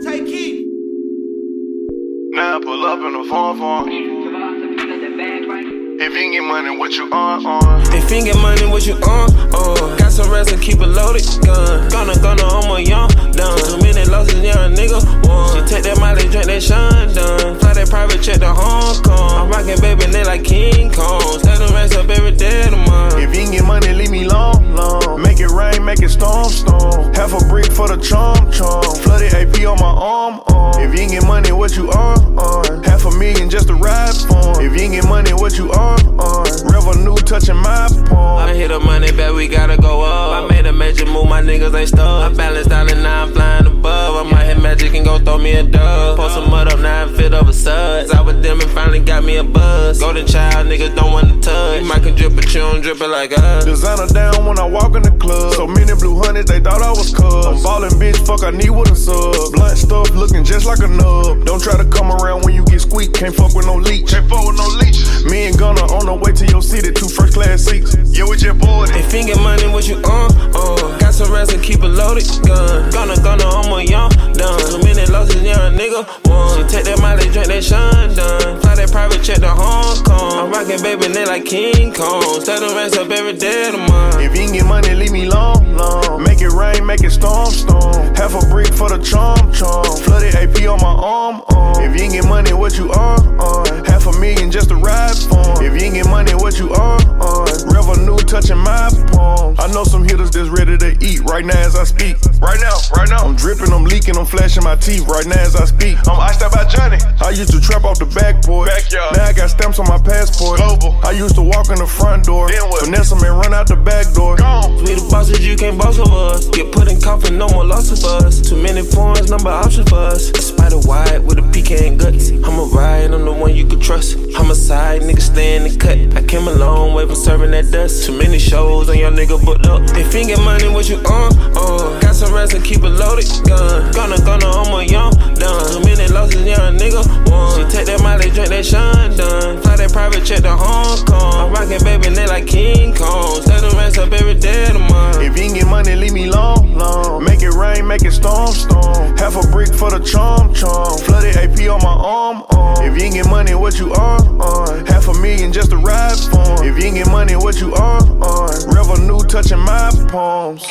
Take Keith. Now pull up in a farm farm. If you ain't get money, what you on on? If you ain't get money, what you on? Uh, got some rest and keep it loaded. Gun, gonna, gonna, I'm a young done. Too many losses, young nigga. One. She take that Molly, drink that Sean done. Fly that private jet to Hong Kong. I'm rocking baby, they like King Kong. Let them rest up every day of the month. If you ain't get money, leave me long, long. Make it rain, make it storm, storm. Half a brick for the chom, chom. Flooded AP on my arm, arm. If you ain't get money, what you on, on? Half a million just to ride for. If you ain't get money, what you on, on? Revenue touching my palm. I hit the money back, we gotta go up. I made a major move, my niggas ain't stuck. I balanced out and now I'm flying above. I might hit magic and go throw me a dub. Pour some mud up, now I'm fit over suds. I with them and finally got me a buzz. Golden child, niggas don't wanna touch. You might can drip, but you don't drip it like us. Designer down when I walk in the club. So many blue hundreds, they thought I was cuz. I'm ballin', bitch, fuck, I need with a sub. Blunt stuff looking just like a nub. Don't try to come around when you get squeaked. Can't fuck with no leech. Can't fuck with no leech. Me and Gunna on the way to your city, two first class seats. Yeah, we just boarded. They you get money, what you on? Uh, got some rest and keep it loaded. Gun, gonna, gonna, I'm a young done. Too many losses, young nigga. One. She take that Molly, drink that Sean Kong. Baby, they like King Kong. Let them rest up every day of month. If you ain't get money, leave me long, long. Make it rain, make it storm, storm. Half a brick for the chom, chom. Flooded AP on my arm, arm. If you ain't get money, what you on, Touching my palm. I know some hitters that's ready to eat right now as I speak. Right now, right now. I'm dripping, I'm leaking, I'm flashing my teeth right now as I speak. I'm iced out by Johnny. I used to trap off the back porch. Backyard. Now I got stamps on my passport. Global. I used to walk in the front door. Then what? Finesse and run out the back door. Coffin, no more loss of us. Too many phones, number options for us. A spider wide with a and guts. I'm a ride, I'm the one you can trust. I'm a side nigga, stay in the cut. I came a long way from serving that dust. Too many shows on your nigga booked up. If you get money, what you on? Uh, got some rest and keep it loaded. Gun, gonna, gonna, I'm a young done. Too many losses, young nigga. One. She take that Molly, drink that Sean done. Fly that private jet to Hong for the chom. Flooded AP on my arm, arm. If you ain't get money, what you on, on? Half a million just to ride for. If you ain't get money, what you on, on? Revenue touching my palms.